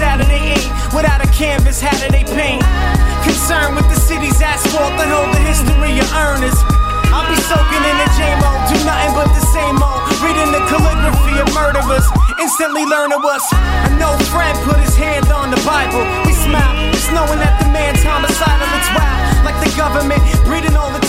Saturday ain't without a canvas. How do they paint? Concerned with the city's asphalt that hold the history of earners. I'll be soaking in the JMO, do nothing but the same old. Reading the calligraphy of murderers, instantly learn of us. A no friend put his hand on the Bible. We smile, just knowing that the man's homicidal. It's wild, like the government breeding all the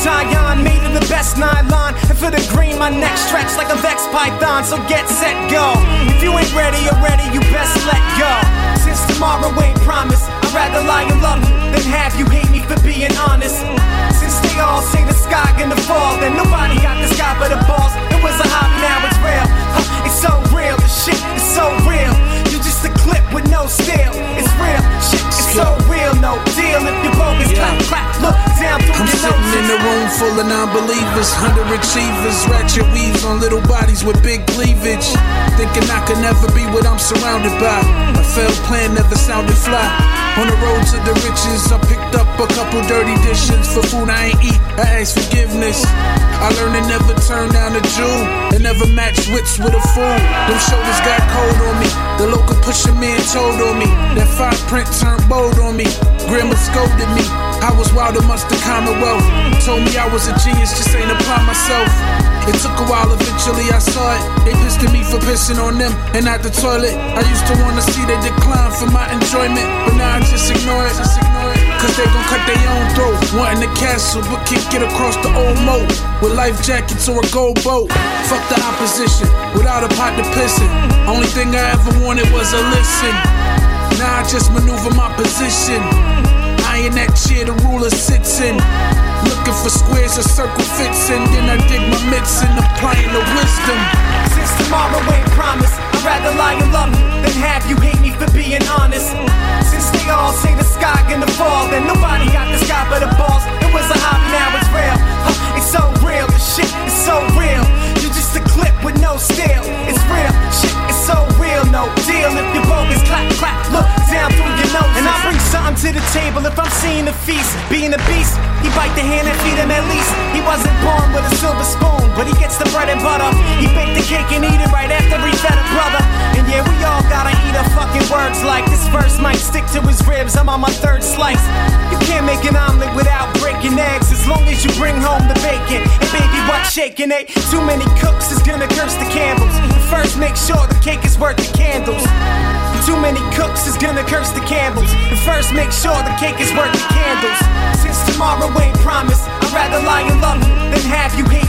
with a necktie on, made of the best nylon. And for the green, my neck stretched like a Vex python. So get set, go. If you ain't ready already, you best let go. Since tomorrow ain't promised, I'd rather lie and love than have you hate me for being honest. Since they all say the sky gonna fall, then nobody got the sky but the balls. It was a hobby, now it's real. Huh, it's so real, the shit is so real. You just a clip with no steel. Full of non-believers, underachievers, ratchet weaves on little bodies with big cleavage. Thinking I could never be what I'm surrounded by. A failed plan never sounded fly. On the road to the riches, I picked up a couple dirty dishes for food I ain't eat. I asked forgiveness. I learned to never turn down a Jew and never match wits with a fool. Them shoulders got cold on me. The local pusher man told on me. That fine print turned bold on me. Grandma scolded me. I was wild amongst the Commonwealth. Told me I was a genius, just ain't apply myself. It took a while, eventually I saw it. They pissed at me for pissing on them and not the toilet. I used to wanna see they decline for my enjoyment, but now I just ignore it. Just ignore it. Cause they gon' cut their own throat. Wanting the castle, but can't get across the old moat. With life jackets or a gold boat. Fuck the opposition, without a pot to piss in. Only thing I ever wanted was a listen. Now I just maneuver my position. In that chair the ruler sits in. Looking for squares a circle fits in. Then I dig my mitts in, applying the wisdom. Since tomorrow ain't promised, I'd rather lie and love than have you hate me for being honest. Since they all say the sky gonna fall, then nobody got the sky but the balls. It was a hobby, now it's real. Huh, it's so real, the shit is so real. You just a clip with no steel. Seeing a feast. Being a beast, he bite the hand and feed him at least. He wasn't born with a silver spoon, but he gets the bread and butter. He baked the cake and eat it right after he fed a brother. And yeah, we all gotta eat our fucking words like this verse might stick to his ribs. I'm on my third slice. You can't make an omelet without breaking eggs as long as you bring home the bacon. And baby, what shaking it? Too many cooks is gonna curse the candles. First, make sure the cake is worth the candles. Too many cooks is gonna curse the candles. But first, make sure the cake is worth the candles. Since tomorrow ain't promised, I'd rather lie in love than have you hate